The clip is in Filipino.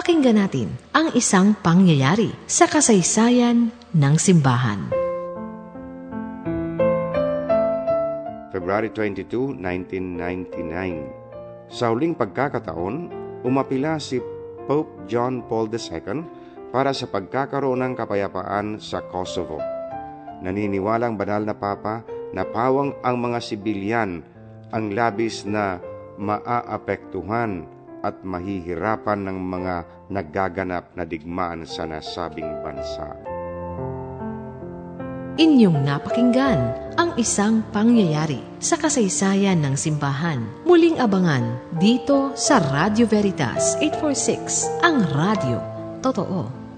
Pakinggan natin ang isang pangyayari sa kasaysayan ng simbahan. February 22, 1999 Sa huling pagkakataon, umapila si Pope John Paul II para sa pagkakaroon ng kapayapaan sa Kosovo. Naniniwalang banal na Papa na pawang ang mga sibilyan ang labis na maaapektuhan at mahihirapan ng mga naggaganap na digmaan sa nasabing bansa. Inyong napakinggan ang isang pangyayari sa kasaysayan ng simbahan. Muling abangan dito sa Radio Veritas 846, ang radio. Totoo.